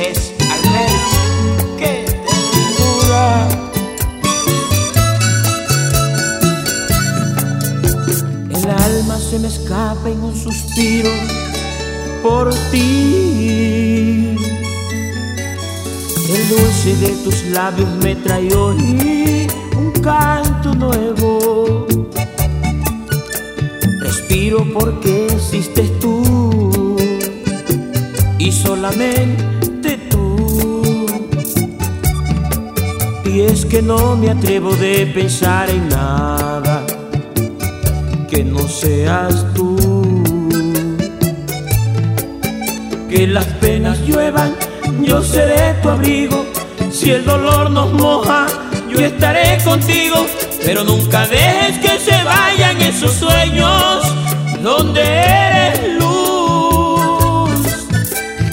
Moisés Alberto, qué ternura. El alma se me escapa en un suspiro por ti. El dulce de tus labios me trae hoy un canto nuevo. Respiro porque existes tú y solamente Y es que no me atrevo de pensar en nada que no seas tú. Que las penas lluevan, yo seré tu abrigo. Si el dolor nos moja, yo estaré contigo. Pero nunca dejes que se vayan esos sueños donde eres luz.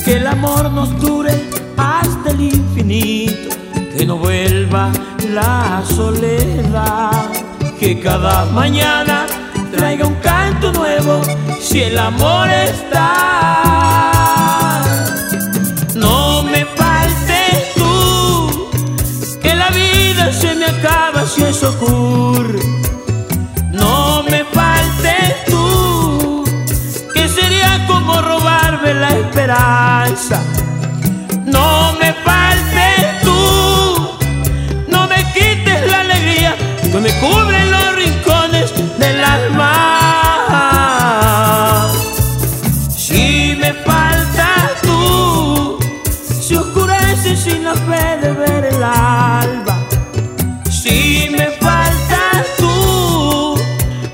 Que el amor nos dure hasta el infinito. No vuelva la soledad. Que cada mañana traiga un canto nuevo si el amor está. No me faltes tú, que la vida se me acaba si eso ocurre. No me faltes tú, que sería como robarme la esperanza. No que me cubre los rincones del alma. Si me faltas tú, se oscurece sin la fe de ver el alba. Si me faltas tú,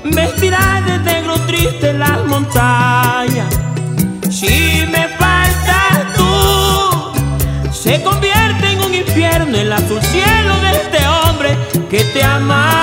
vestirás de negro triste las montañas. Si me faltas tú, se convierte en un infierno el azul cielo de este hombre que te ama.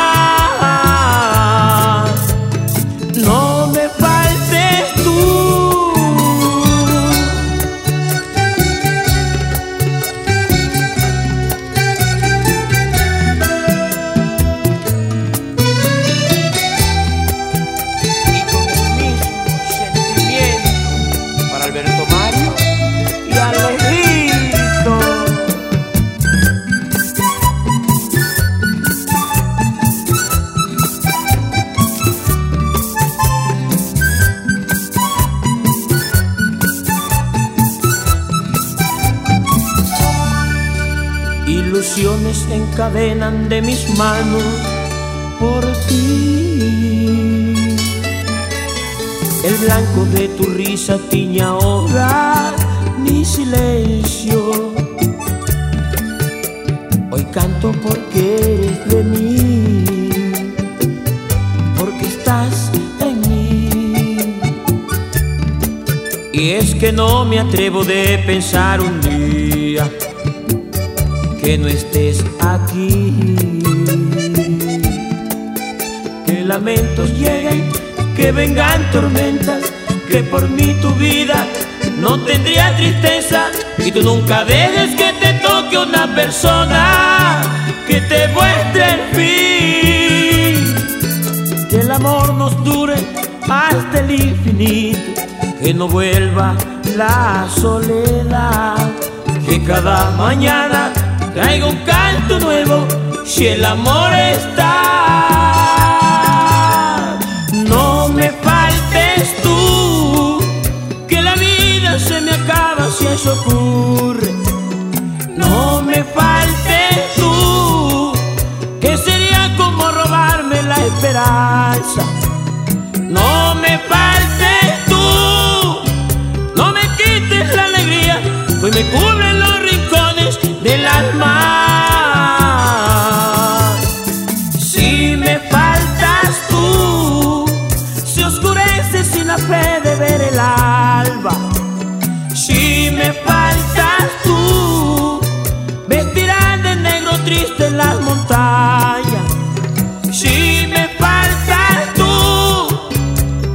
Ilusiones encadenan de mis manos por ti. El blanco de tu risa tiña ahora mi silencio. Hoy canto porque eres de mí, porque estás en mí. Y es que no me atrevo de pensar un día que no estés aquí. Que lamentos lleguen, que vengan tormentas, que por mí tu vida no tendría tristeza. Y tú nunca dejes que te toque una persona que te muestre el fin. Que el amor nos dure hasta el infinito, que no vuelva la soledad. Que cada mañana traiga un canto nuevo si el amor está.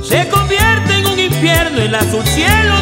Se convierte en un infierno el azul cielo